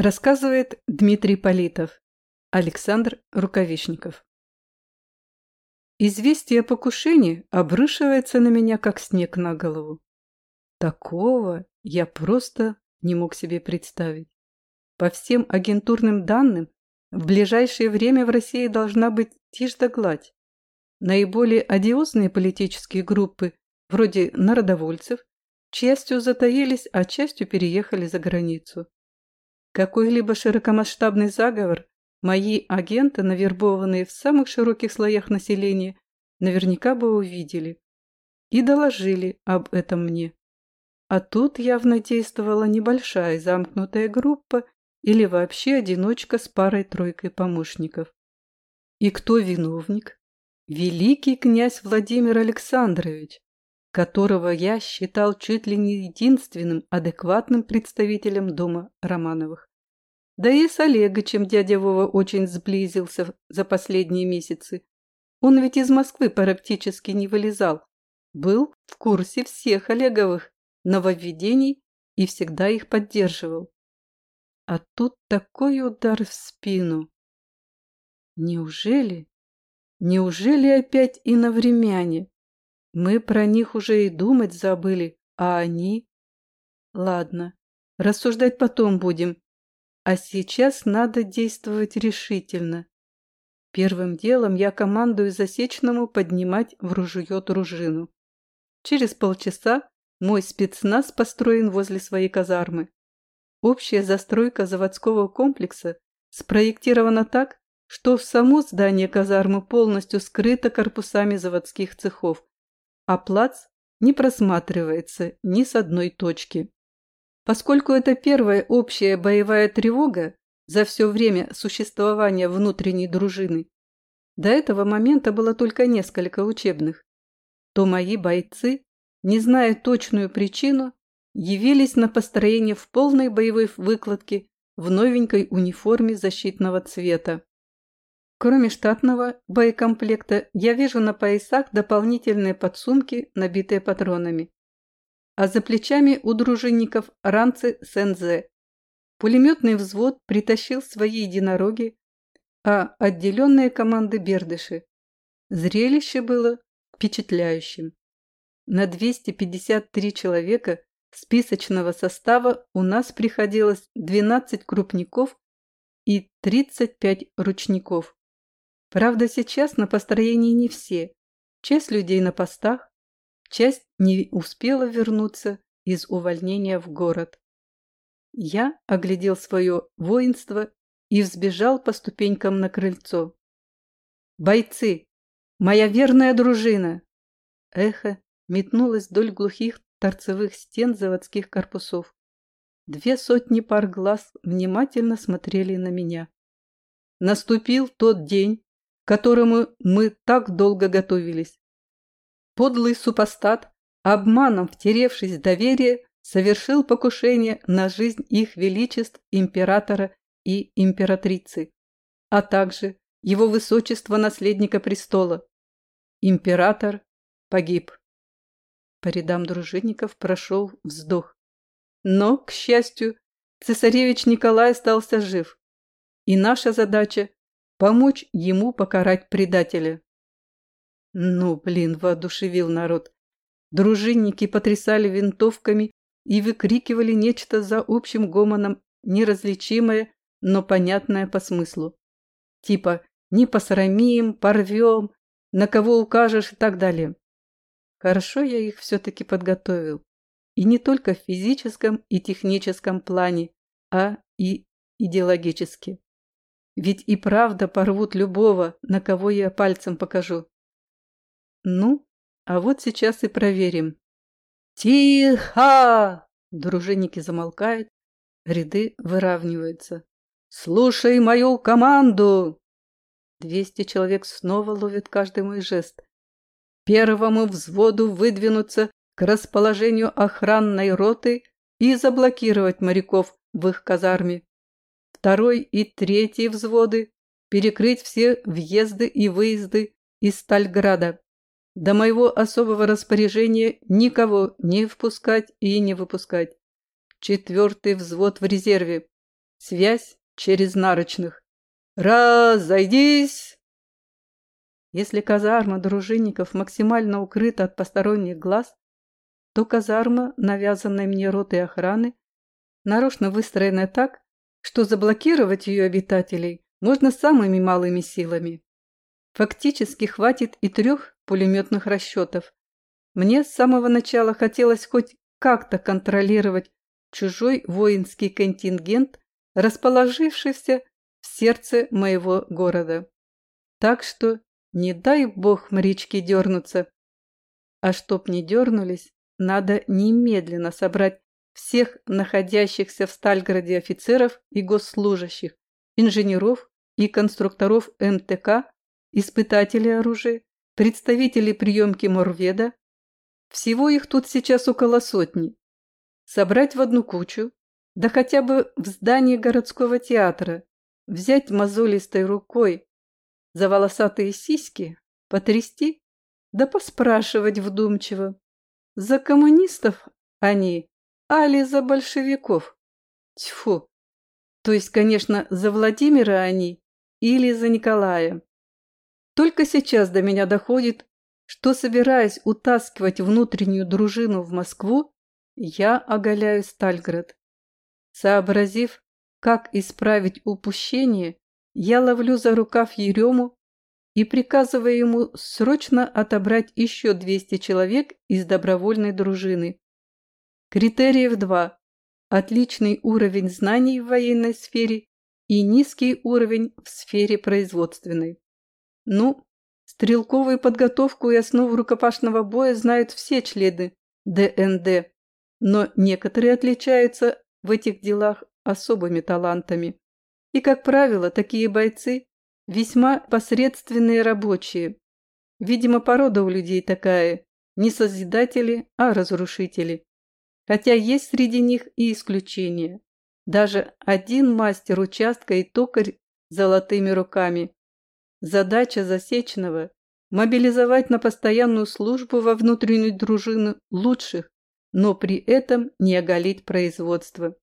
Рассказывает Дмитрий Политов. Александр Рукавишников. Известие о покушении обрушивается на меня, как снег на голову. Такого я просто не мог себе представить. По всем агентурным данным, в ближайшее время в России должна быть тишь да гладь. Наиболее одиозные политические группы, вроде народовольцев, частью затаились, а частью переехали за границу. Какой-либо широкомасштабный заговор мои агенты, навербованные в самых широких слоях населения, наверняка бы увидели и доложили об этом мне. А тут явно действовала небольшая замкнутая группа или вообще одиночка с парой-тройкой помощников. И кто виновник? Великий князь Владимир Александрович, которого я считал чуть ли не единственным адекватным представителем дома Романовых. Да и с Олегочем дядя Вова очень сблизился за последние месяцы. Он ведь из Москвы практически не вылезал, был в курсе всех Олеговых нововведений и всегда их поддерживал. А тут такой удар в спину. Неужели? Неужели опять иновремяне? Мы про них уже и думать забыли, а они... Ладно, рассуждать потом будем. А сейчас надо действовать решительно. Первым делом я командую засечному поднимать в ружье дружину. Через полчаса мой спецназ построен возле своей казармы. Общая застройка заводского комплекса спроектирована так, что само здание казармы полностью скрыто корпусами заводских цехов, а плац не просматривается ни с одной точки. Поскольку это первая общая боевая тревога за все время существования внутренней дружины, до этого момента было только несколько учебных, то мои бойцы, не зная точную причину, явились на построение в полной боевой выкладке в новенькой униформе защитного цвета. Кроме штатного боекомплекта, я вижу на поясах дополнительные подсумки, набитые патронами. А за плечами у дружинников ранцы СНЗ. Пулеметный взвод притащил свои единороги, а отделенные команды бердыши. Зрелище было впечатляющим. На 253 человека списочного состава у нас приходилось 12 крупников и 35 ручников. Правда, сейчас на построении не все. Часть людей на постах, часть не успела вернуться из увольнения в город. Я оглядел свое воинство и взбежал по ступенькам на крыльцо. «Бойцы! Моя верная дружина!» Эхо метнулось вдоль глухих торцевых стен заводских корпусов. Две сотни пар глаз внимательно смотрели на меня. Наступил тот день, к которому мы так долго готовились. Подлый супостат, обманом втеревшись в доверие, совершил покушение на жизнь их величеств императора и императрицы, а также его высочество наследника престола. Император погиб. По рядам дружинников прошел вздох. Но, к счастью, цесаревич Николай остался жив, и наша задача помочь ему покарать предателя. Ну, блин, воодушевил народ. Дружинники потрясали винтовками и выкрикивали нечто за общим гомоном неразличимое, но понятное по смыслу. Типа «не посрамим», «порвем», «на кого укажешь» и так далее. Хорошо я их все-таки подготовил. И не только в физическом и техническом плане, а и идеологически. Ведь и правда порвут любого, на кого я пальцем покажу. Ну, а вот сейчас и проверим. Тихо! Дружинники замолкают, ряды выравниваются. Слушай мою команду! Двести человек снова ловят каждый мой жест. Первому взводу выдвинуться к расположению охранной роты и заблокировать моряков в их казарме второй и третий взводы перекрыть все въезды и выезды из Стальграда. До моего особого распоряжения никого не впускать и не выпускать. Четвертый взвод в резерве. Связь через нарочных. Разойдись! Если казарма дружинников максимально укрыта от посторонних глаз, то казарма, навязанная мне ротой охраны, нарочно выстроена так, что заблокировать ее обитателей можно самыми малыми силами. Фактически хватит и трех пулеметных расчетов. Мне с самого начала хотелось хоть как-то контролировать чужой воинский контингент, расположившийся в сердце моего города. Так что не дай бог мрички дернутся. А чтоб не дернулись, надо немедленно собрать всех находящихся в Стальграде офицеров и госслужащих, инженеров и конструкторов МТК, испытателей оружия, представителей приемки Морведа. Всего их тут сейчас около сотни. Собрать в одну кучу, да хотя бы в здании городского театра, взять мозолистой рукой за волосатые сиськи, потрясти, да поспрашивать вдумчиво. За коммунистов они, али за большевиков? Тьфу! То есть, конечно, за Владимира они или за Николая. Только сейчас до меня доходит, что, собираясь утаскивать внутреннюю дружину в Москву, я оголяю Стальград. Сообразив, как исправить упущение, я ловлю за рукав Ерему и приказываю ему срочно отобрать еще 200 человек из добровольной дружины. Критериев два: Отличный уровень знаний в военной сфере и низкий уровень в сфере производственной. Ну, стрелковую подготовку и основу рукопашного боя знают все члены ДНД, но некоторые отличаются в этих делах особыми талантами. И, как правило, такие бойцы весьма посредственные рабочие. Видимо, порода у людей такая, не созидатели, а разрушители. Хотя есть среди них и исключения. Даже один мастер участка и токарь с золотыми руками. Задача засечного – мобилизовать на постоянную службу во внутреннюю дружину лучших, но при этом не оголить производство.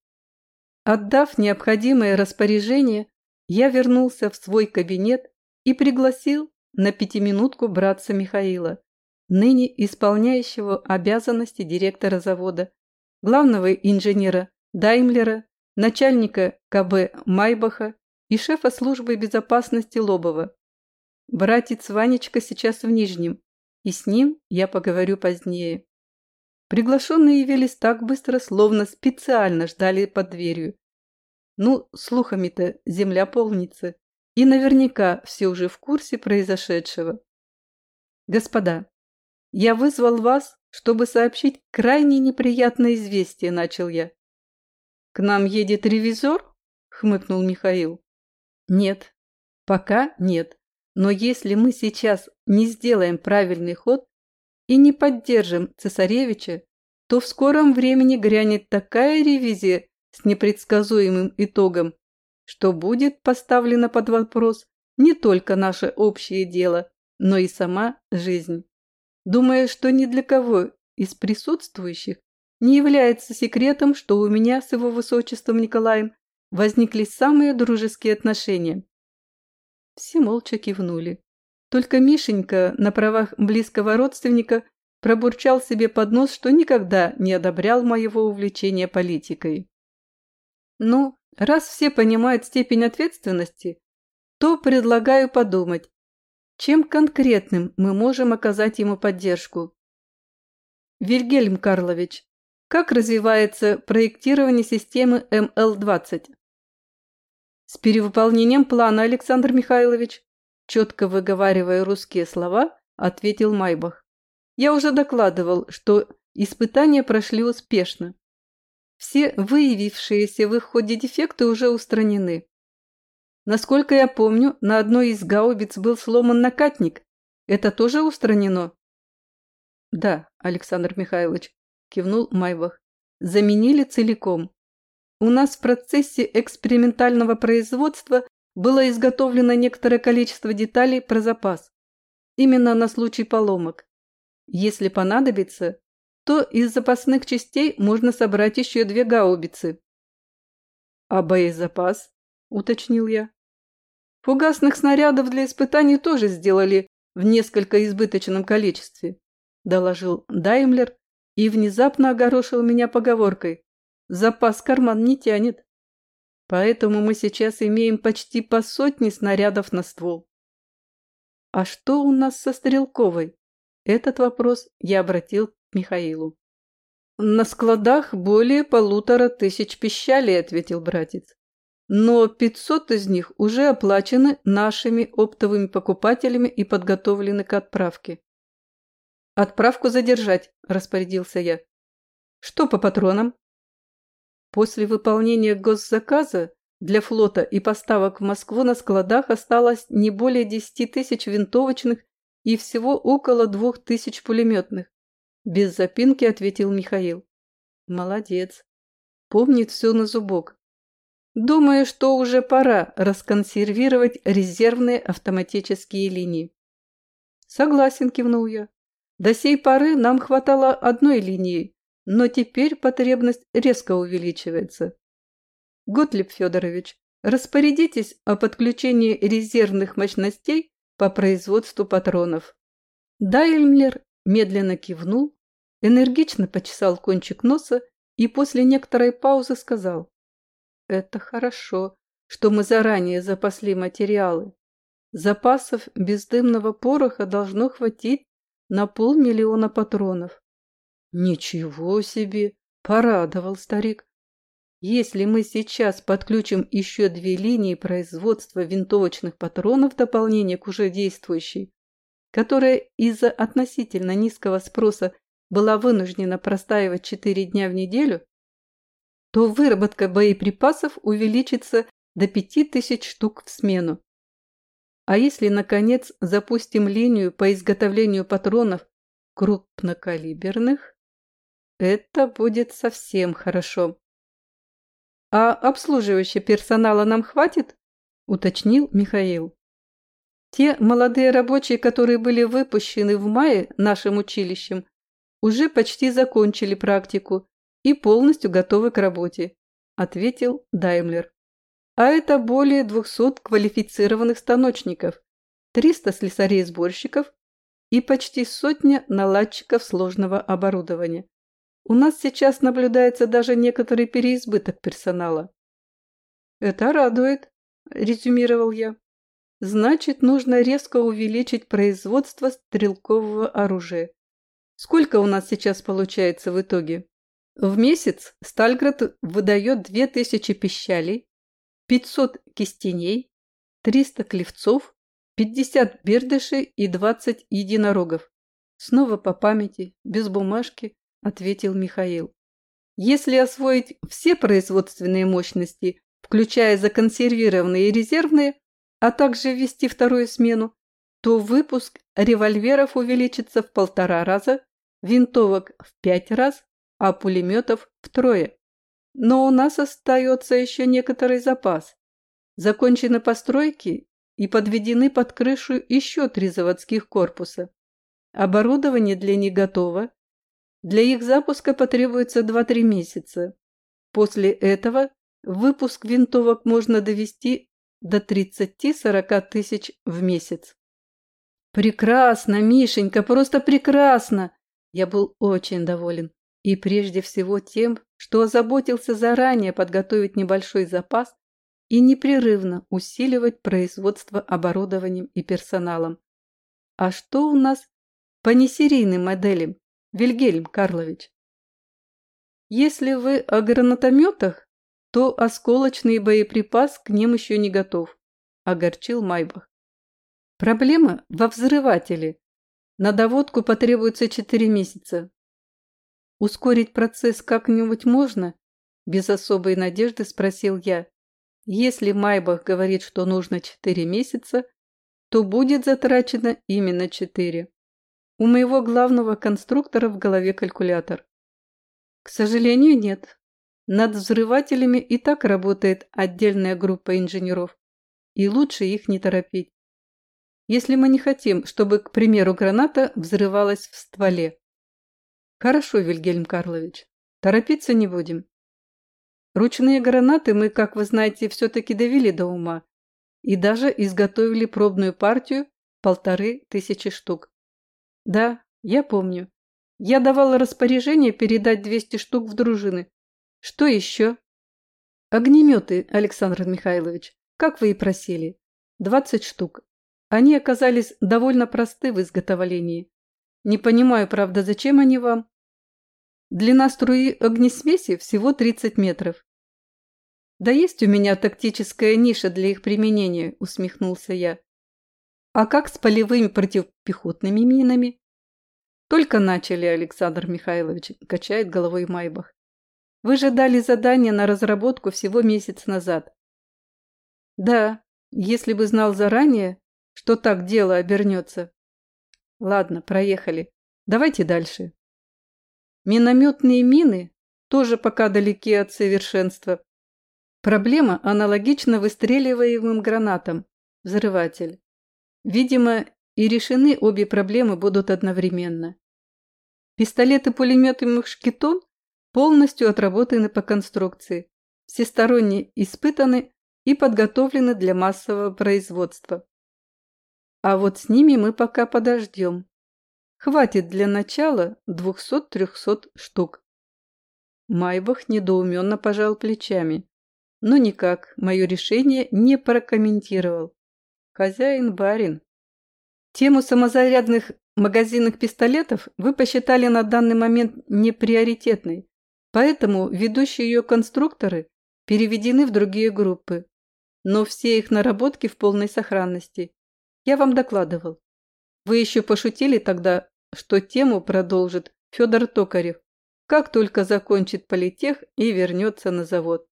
Отдав необходимое распоряжение, я вернулся в свой кабинет и пригласил на пятиминутку братца Михаила, ныне исполняющего обязанности директора завода, главного инженера Даймлера, начальника КБ Майбаха и шефа службы безопасности Лобова. Братец Ванечка сейчас в Нижнем, и с ним я поговорю позднее. Приглашенные явились так быстро, словно специально ждали под дверью. Ну, слухами-то земля полнится, и наверняка все уже в курсе произошедшего. Господа, я вызвал вас, чтобы сообщить крайне неприятное известие, начал я. К нам едет ревизор? хмыкнул Михаил. Нет, пока нет. Но если мы сейчас не сделаем правильный ход, и не поддержим цесаревича, то в скором времени грянет такая ревизия с непредсказуемым итогом, что будет поставлено под вопрос не только наше общее дело, но и сама жизнь. Думаю, что ни для кого из присутствующих не является секретом, что у меня с его высочеством Николаем возникли самые дружеские отношения. Все молча кивнули. Только Мишенька на правах близкого родственника пробурчал себе под нос, что никогда не одобрял моего увлечения политикой. Ну, раз все понимают степень ответственности, то предлагаю подумать, чем конкретным мы можем оказать ему поддержку. Вильгельм Карлович, как развивается проектирование системы МЛ-20? С перевыполнением плана, Александр Михайлович четко выговаривая русские слова, ответил Майбах. Я уже докладывал, что испытания прошли успешно. Все выявившиеся в их ходе дефекты уже устранены. Насколько я помню, на одной из гаубиц был сломан накатник. Это тоже устранено? Да, Александр Михайлович, кивнул Майбах. Заменили целиком. У нас в процессе экспериментального производства было изготовлено некоторое количество деталей про запас, именно на случай поломок. Если понадобится, то из запасных частей можно собрать еще две гаубицы. А боезапас? Уточнил я. Фугасных снарядов для испытаний тоже сделали в несколько избыточном количестве, доложил Даймлер и внезапно огорошил меня поговоркой. Запас карман не тянет. Поэтому мы сейчас имеем почти по сотне снарядов на ствол. А что у нас со стрелковой? Этот вопрос я обратил к Михаилу. «На складах более полутора тысяч пищалей», – ответил братец. «Но пятьсот из них уже оплачены нашими оптовыми покупателями и подготовлены к отправке». «Отправку задержать», – распорядился я. «Что по патронам?» После выполнения госзаказа для флота и поставок в Москву на складах осталось не более 10 тысяч винтовочных и всего около двух тысяч пулеметных. Без запинки ответил Михаил. Молодец. Помнит все на зубок. Думаю, что уже пора расконсервировать резервные автоматические линии. Согласен, кивнул я. До сей поры нам хватало одной линии, но теперь потребность резко увеличивается. Готлиб Федорович, распорядитесь о подключении резервных мощностей по производству патронов. Даймлер медленно кивнул, энергично почесал кончик носа и после некоторой паузы сказал. «Это хорошо, что мы заранее запасли материалы. Запасов бездымного пороха должно хватить на полмиллиона патронов». «Ничего себе!» – порадовал старик. Если мы сейчас подключим еще две линии производства винтовочных патронов в дополнение к уже действующей, которая из-за относительно низкого спроса была вынуждена простаивать 4 дня в неделю, то выработка боеприпасов увеличится до 5000 штук в смену. А если, наконец, запустим линию по изготовлению патронов крупнокалиберных, это будет совсем хорошо. «А обслуживающего персонала нам хватит?» – уточнил Михаил. Те молодые рабочие, которые были выпущены в мае нашим училищем, уже почти закончили практику и полностью готовы к работе, ответил Даймлер. А это более 200 квалифицированных станочников, 300 слесарей-сборщиков и почти сотня наладчиков сложного оборудования. У нас сейчас наблюдается даже некоторый переизбыток персонала. Это радует, резюмировал я. Значит, нужно резко увеличить производство стрелкового оружия. Сколько у нас сейчас получается в итоге? В месяц Стальград выдает 2000 пищалей, 500 кистеней, 300 клевцов, 50 бердышей и 20 единорогов. Снова по памяти, без бумажки, ответил Михаил. Если освоить все производственные мощности, включая законсервированные и резервные, а также ввести вторую смену, то выпуск револьверов увеличится в полтора раза, винтовок в пять раз, а пулеметов втрое. Но у нас остается еще некоторый запас. Закончены постройки и подведены под крышу еще три заводских корпуса. Оборудование для них готово, для их запуска потребуется 2-3 месяца. После этого выпуск винтовок можно довести до 30-40 тысяч в месяц. Прекрасно, Мишенька, просто прекрасно! Я был очень доволен. И прежде всего тем, что озаботился заранее подготовить небольшой запас и непрерывно усиливать производство оборудованием и персоналом. А что у нас по несерийным моделям? Вильгельм Карлович. Если вы о гранатометах, то осколочный боеприпас к ним еще не готов, огорчил Майбах. Проблема во взрывателе. На доводку потребуется четыре месяца. Ускорить процесс как-нибудь можно? Без особой надежды спросил я. Если Майбах говорит, что нужно четыре месяца, то будет затрачено именно четыре. У моего главного конструктора в голове калькулятор. К сожалению, нет. Над взрывателями и так работает отдельная группа инженеров, и лучше их не торопить. Если мы не хотим, чтобы, к примеру, граната взрывалась в стволе. Хорошо, Вильгельм Карлович, торопиться не будем. Ручные гранаты мы, как вы знаете, все-таки довели до ума и даже изготовили пробную партию полторы тысячи штук. Да, я помню. Я давала распоряжение передать 200 штук в дружины. Что еще? Огнеметы, Александр Михайлович, как вы и просили. 20 штук. Они оказались довольно просты в изготовлении. Не понимаю, правда, зачем они вам? Длина струи огнесмеси всего 30 метров. Да есть у меня тактическая ниша для их применения, усмехнулся я. А как с полевыми противопехотными минами? Только начали, Александр Михайлович, качает головой Майбах. Вы же дали задание на разработку всего месяц назад. Да, если бы знал заранее, что так дело обернется. Ладно, проехали. Давайте дальше. Минометные мины тоже пока далеки от совершенства. Проблема аналогична выстреливаемым гранатам. Взрыватель. Видимо, и решены обе проблемы будут одновременно. Пистолеты-пулеметы «Мушкетон» полностью отработаны по конструкции, всесторонне испытаны и подготовлены для массового производства. А вот с ними мы пока подождем. Хватит для начала двухсот-трехсот штук. Майбах недоуменно пожал плечами, но никак мое решение не прокомментировал. Хозяин-барин. Тему самозарядных магазинных пистолетов вы посчитали на данный момент неприоритетной, поэтому ведущие ее конструкторы переведены в другие группы. Но все их наработки в полной сохранности. Я вам докладывал. Вы еще пошутили тогда, что тему продолжит Федор Токарев, как только закончит политех и вернется на завод.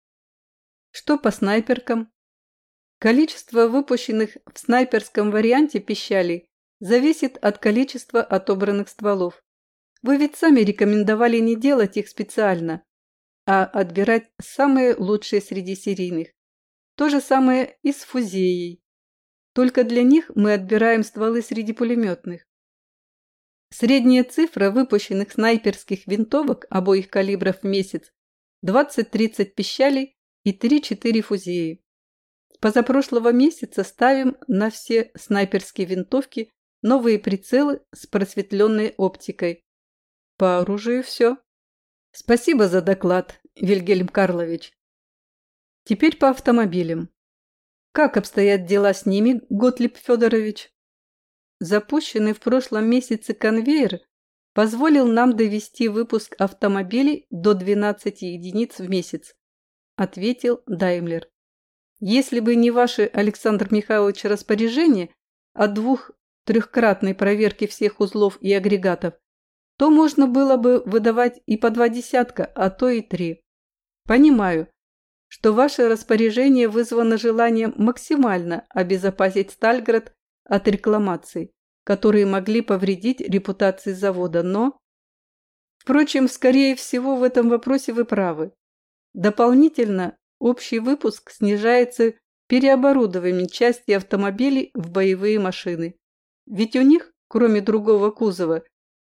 Что по снайперкам? Количество выпущенных в снайперском варианте пищалей зависит от количества отобранных стволов. Вы ведь сами рекомендовали не делать их специально, а отбирать самые лучшие среди серийных. То же самое и с фузеей. Только для них мы отбираем стволы среди пулеметных. Средняя цифра выпущенных снайперских винтовок обоих калибров в месяц 20-30 пищалей и 3-4 фузеи. Позапрошлого месяца ставим на все снайперские винтовки новые прицелы с просветленной оптикой. По оружию все. Спасибо за доклад, Вильгельм Карлович. Теперь по автомобилям. Как обстоят дела с ними, Готлиб Федорович? Запущенный в прошлом месяце конвейер позволил нам довести выпуск автомобилей до 12 единиц в месяц, ответил Даймлер. Если бы не ваши, Александр Михайлович, распоряжения о двух-трехкратной проверке всех узлов и агрегатов, то можно было бы выдавать и по два десятка, а то и три. Понимаю, что ваше распоряжение вызвано желанием максимально обезопасить Стальград от рекламаций, которые могли повредить репутации завода, но... Впрочем, скорее всего, в этом вопросе вы правы. Дополнительно общий выпуск снижается переоборудованием части автомобилей в боевые машины. Ведь у них, кроме другого кузова,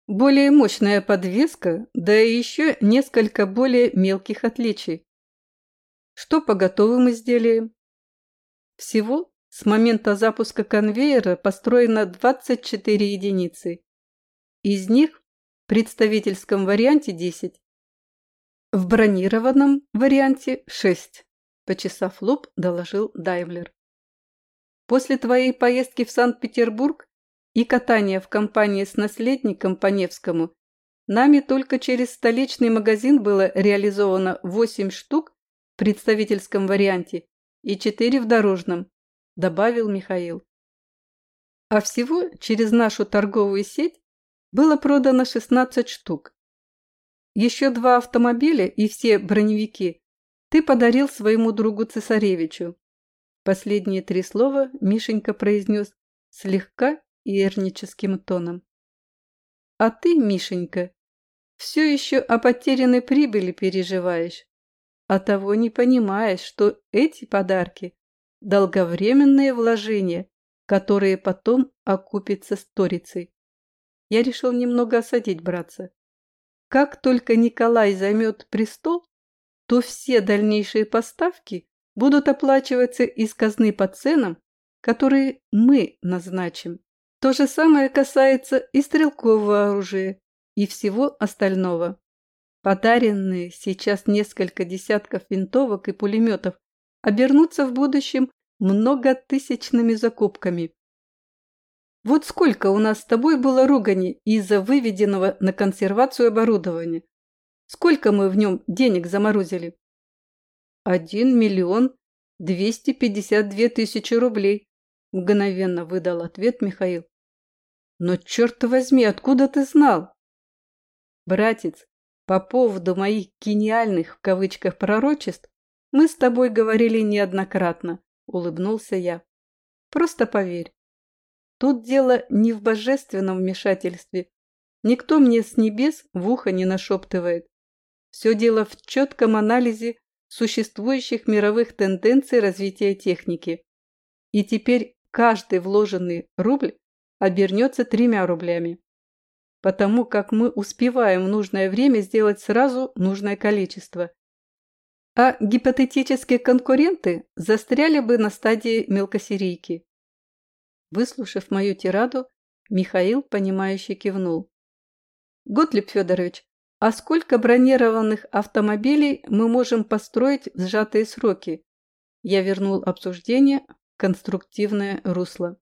более мощная подвеска, да и еще несколько более мелких отличий. Что по готовым изделиям? Всего с момента запуска конвейера построено 24 единицы. Из них в представительском варианте 10. В бронированном варианте 6, почесав лоб, доложил Даймлер. После твоей поездки в Санкт-Петербург и катания в компании с наследником по Невскому нами только через столичный магазин было реализовано 8 штук представительском варианте и четыре в дорожном», – добавил Михаил. А всего через нашу торговую сеть было продано 16 штук. Еще два автомобиля и все броневики ты подарил своему другу цесаревичу. Последние три слова Мишенька произнес слегка иерническим тоном. А ты, Мишенька, все еще о потерянной прибыли переживаешь а того не понимаешь, что эти подарки – долговременные вложения, которые потом окупятся сторицей. Я решил немного осадить братца. Как только Николай займет престол, то все дальнейшие поставки будут оплачиваться из казны по ценам, которые мы назначим. То же самое касается и стрелкового оружия, и всего остального. Подаренные сейчас несколько десятков винтовок и пулеметов обернутся в будущем многотысячными закупками. Вот сколько у нас с тобой было ругани из-за выведенного на консервацию оборудования. Сколько мы в нем денег заморозили? Один миллион двести пятьдесят две тысячи рублей, мгновенно выдал ответ Михаил. Но черт возьми, откуда ты знал? Братец, по поводу моих гениальных в кавычках пророчеств мы с тобой говорили неоднократно, улыбнулся я. Просто поверь. Тут дело не в божественном вмешательстве. Никто мне с небес в ухо не нашептывает. Все дело в четком анализе существующих мировых тенденций развития техники. И теперь каждый вложенный рубль обернется тремя рублями. Потому как мы успеваем в нужное время сделать сразу нужное количество. А гипотетические конкуренты застряли бы на стадии мелкосерийки. Выслушав мою тираду, Михаил, понимающе кивнул. «Готлиб Федорович, а сколько бронированных автомобилей мы можем построить в сжатые сроки? Я вернул обсуждение в конструктивное русло.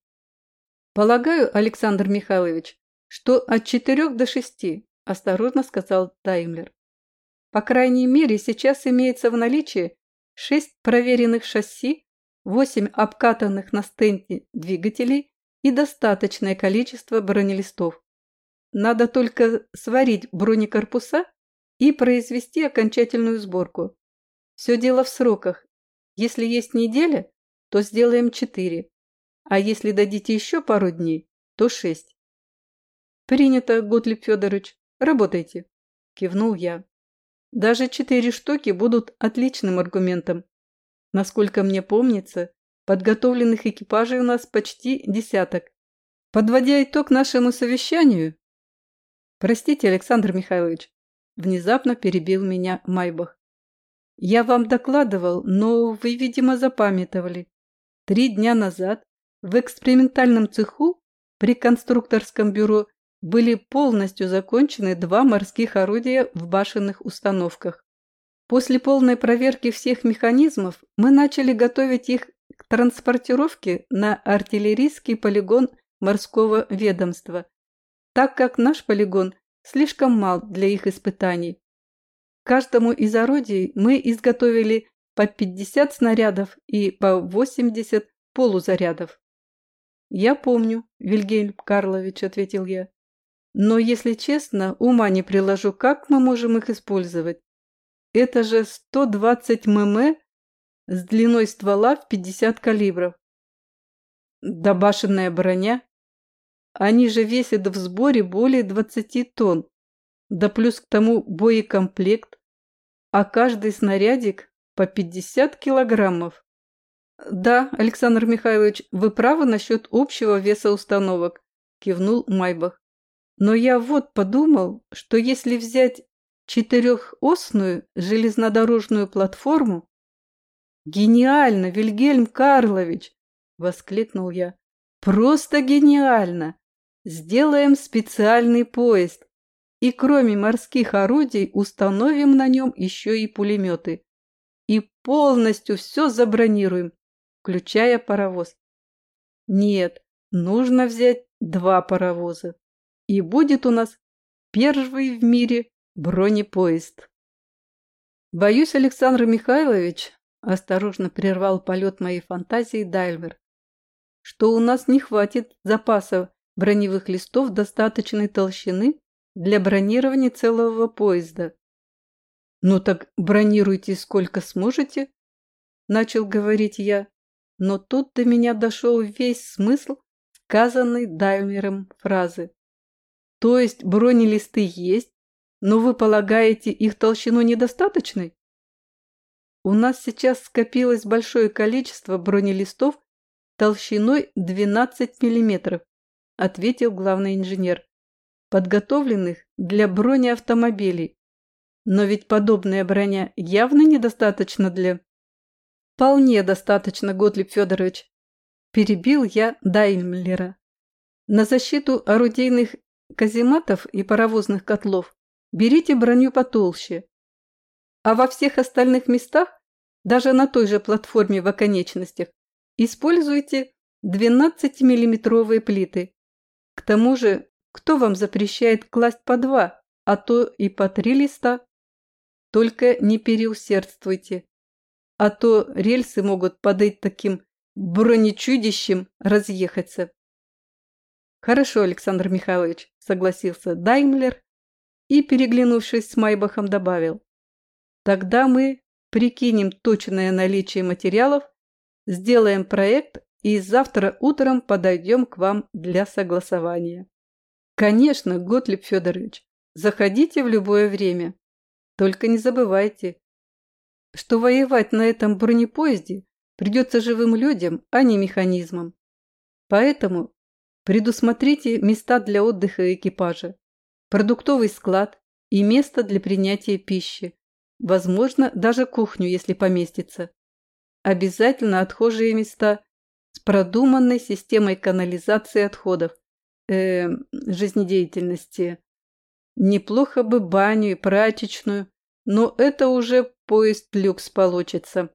Полагаю, Александр Михайлович, что от четырех до шести, осторожно сказал Таймлер. По крайней мере, сейчас имеется в наличии шесть проверенных шасси, восемь обкатанных на стенде двигателей и достаточное количество бронелистов. Надо только сварить бронекорпуса и произвести окончательную сборку. Все дело в сроках. Если есть неделя, то сделаем четыре. А если дадите еще пару дней, то шесть. Принято, Готлиб Федорович. Работайте. Кивнул я. Даже четыре штуки будут отличным аргументом. Насколько мне помнится, подготовленных экипажей у нас почти десяток. Подводя итог нашему совещанию, «Простите, Александр Михайлович», – внезапно перебил меня Майбах. «Я вам докладывал, но вы, видимо, запамятовали. Три дня назад в экспериментальном цеху при конструкторском бюро были полностью закончены два морских орудия в башенных установках. После полной проверки всех механизмов мы начали готовить их к транспортировке на артиллерийский полигон морского ведомства, так как наш полигон слишком мал для их испытаний. Каждому из орудий мы изготовили по 50 снарядов и по 80 полузарядов. «Я помню, Вильгельм Карлович», — ответил я. «Но, если честно, ума не приложу, как мы можем их использовать. Это же 120 мм с длиной ствола в 50 калибров. Добашенная броня они же весят в сборе более 20 тонн, да плюс к тому боекомплект, а каждый снарядик по 50 килограммов. Да, Александр Михайлович, вы правы насчет общего веса установок, кивнул Майбах. Но я вот подумал, что если взять четырехосную железнодорожную платформу... Гениально, Вильгельм Карлович! Воскликнул я. Просто гениально! Сделаем специальный поезд. И кроме морских орудий установим на нем еще и пулеметы. И полностью все забронируем, включая паровоз. Нет, нужно взять два паровоза. И будет у нас первый в мире бронепоезд. Боюсь, Александр Михайлович, осторожно прервал полет моей фантазии Дайлвер, что у нас не хватит запасов броневых листов достаточной толщины для бронирования целого поезда. «Ну так бронируйте сколько сможете», – начал говорить я, но тут до меня дошел весь смысл сказанной Даймером фразы. «То есть бронелисты есть, но вы полагаете их толщину недостаточной?» У нас сейчас скопилось большое количество бронелистов толщиной 12 миллиметров ответил главный инженер, подготовленных для бронеавтомобилей. Но ведь подобная броня явно недостаточно для... Вполне достаточно, Готлиб Федорович. Перебил я Даймлера. На защиту орудийных казематов и паровозных котлов берите броню потолще. А во всех остальных местах, даже на той же платформе в оконечностях, используйте 12-миллиметровые плиты. К тому же, кто вам запрещает класть по два, а то и по три листа? Только не переусердствуйте, а то рельсы могут подать таким бронечудищем разъехаться. Хорошо, Александр Михайлович, согласился Даймлер и, переглянувшись с Майбахом, добавил. Тогда мы прикинем точное наличие материалов, сделаем проект и завтра утром подойдем к вам для согласования. Конечно, Готлиб Федорович, заходите в любое время. Только не забывайте, что воевать на этом бронепоезде придется живым людям, а не механизмам. Поэтому предусмотрите места для отдыха экипажа, продуктовый склад и место для принятия пищи, возможно, даже кухню, если поместится. Обязательно отхожие места с продуманной системой канализации отходов, э, жизнедеятельности. Неплохо бы баню и прачечную, но это уже поезд люкс получится.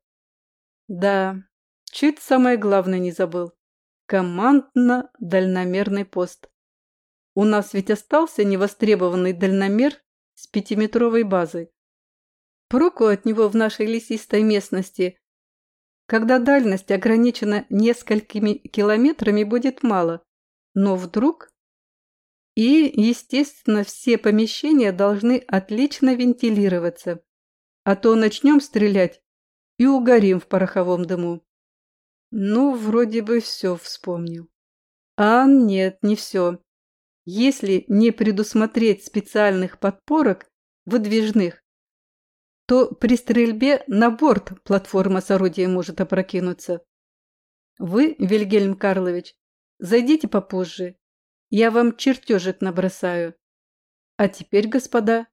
Да, чуть самое главное не забыл. Командно-дальномерный пост. У нас ведь остался невостребованный дальномер с пятиметровой базой. Проку от него в нашей лесистой местности, когда дальность ограничена несколькими километрами, будет мало. Но вдруг... И, естественно, все помещения должны отлично вентилироваться. А то начнем стрелять и угорим в пороховом дыму. Ну, вроде бы все вспомнил. А нет, не все. Если не предусмотреть специальных подпорок, выдвижных, то при стрельбе на борт платформа с орудием может опрокинуться. Вы, Вильгельм Карлович, зайдите попозже. Я вам чертежик набросаю. А теперь, господа,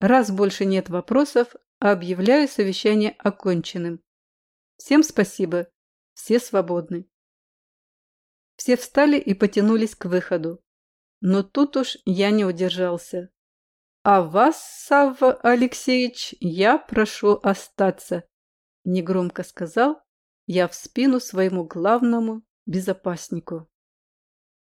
раз больше нет вопросов, объявляю совещание оконченным. Всем спасибо. Все свободны. Все встали и потянулись к выходу. Но тут уж я не удержался. А вас, Савва Алексеевич, я прошу остаться, негромко сказал я в спину своему главному безопаснику.